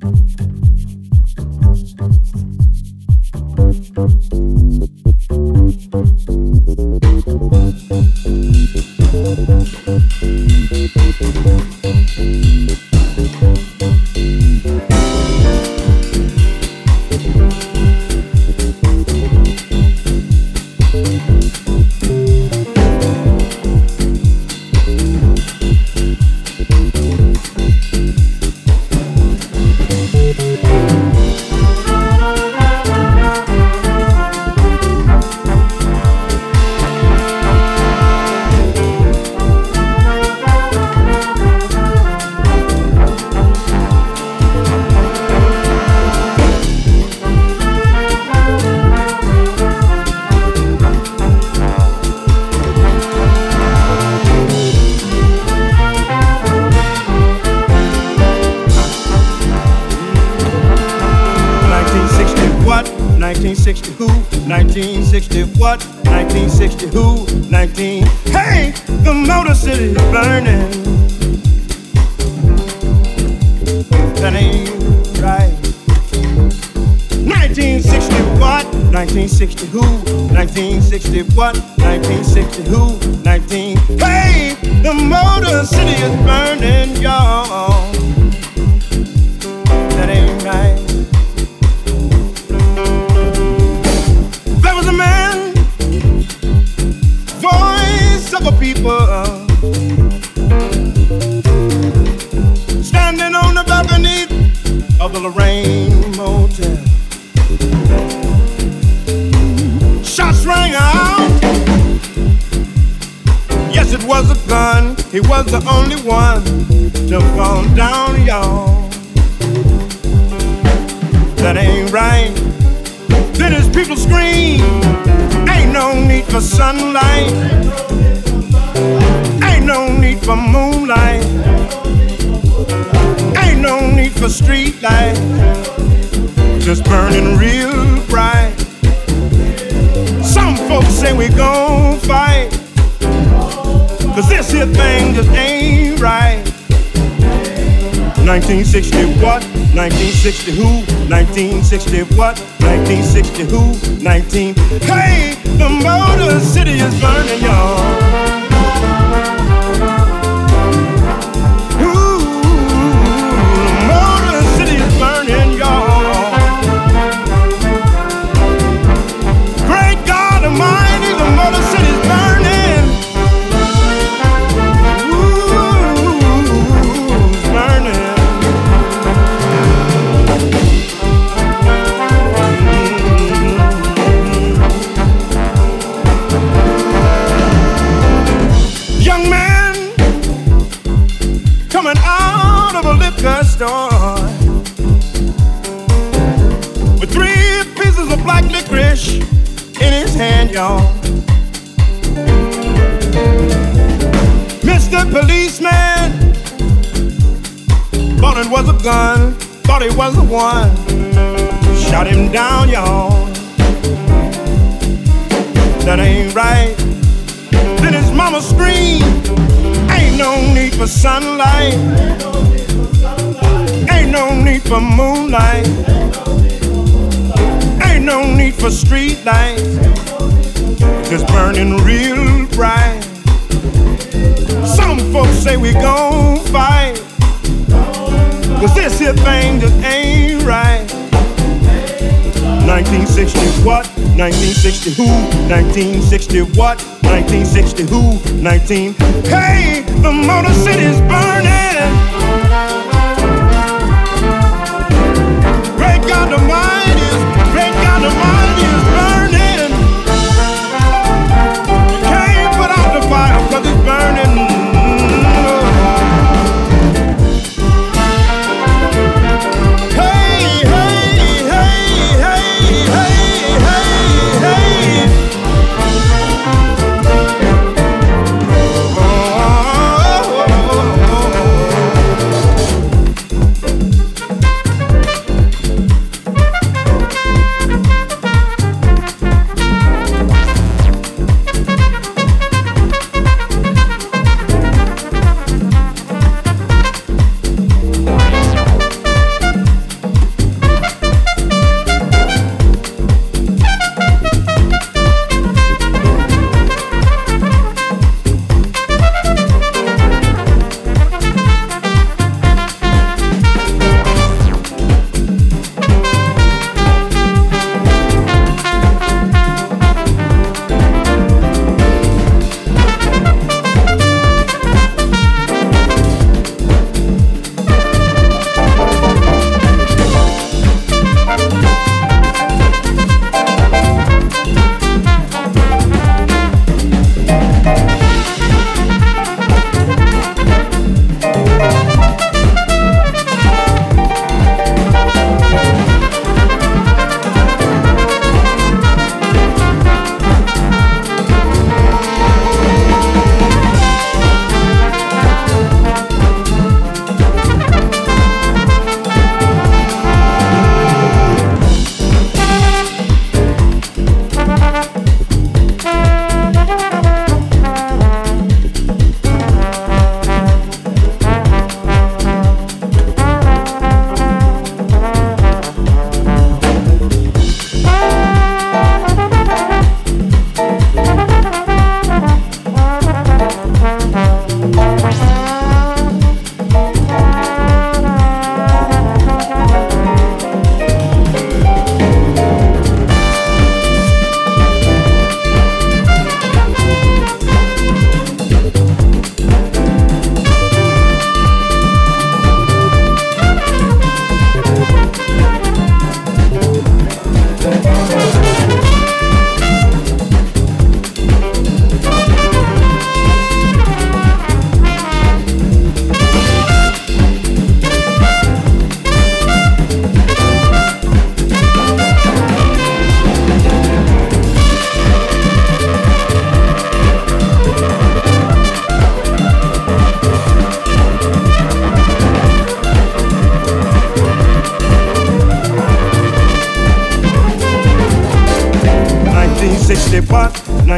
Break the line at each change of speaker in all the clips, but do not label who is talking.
Thank you. 1960 who? 1960 what? 1960 who? 19. Hey, the Motor City is burning. That ain't right. 1960 what? 1960 who? 1960 what? 1960 who? 19. Hey, the Motor City is burning, y'all. That ain't right. Rain Motel. Shots rang out. Yes, it was a gun. He was the only one to fall down, y'all. That ain't right. Then his people scream. Ain't no need for sunlight. Ain't no need for moonlight for street light, just burning real bright. Some folks say we gon' fight, cause this here thing just ain't right. 1960 what? 1960 who? 1960 what? 1960 who? 19. Hey, the motor city is burning, y'all. coming out of a liquor store with three pieces of black licorice in his hand, y'all. Mr. Policeman thought it was a gun, thought it was the one. Shot him down, y'all. That ain't right. Then his mama screamed. Ain't no need for sunlight. Ain't no need for moonlight. Ain't no need for street lights. Burning real bright. Some folks say we gon' fight. Cause this here thing just ain't right. 1960 what? 1960 who? 1960 what? 1960 who? 19. Hey, the Motor City's burning.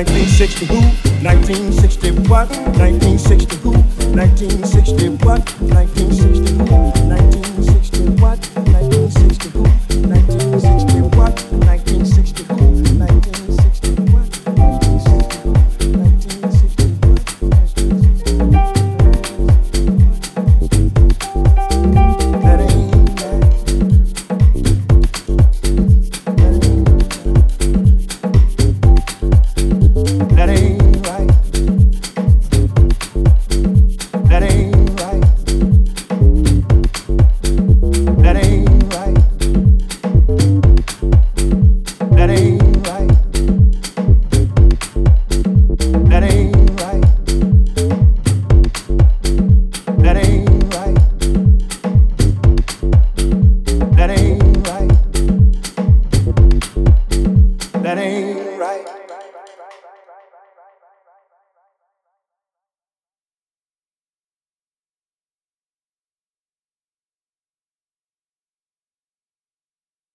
1960 what? 1960 who? 1960 what? 1960 who? 1960 what? 1960 who? 19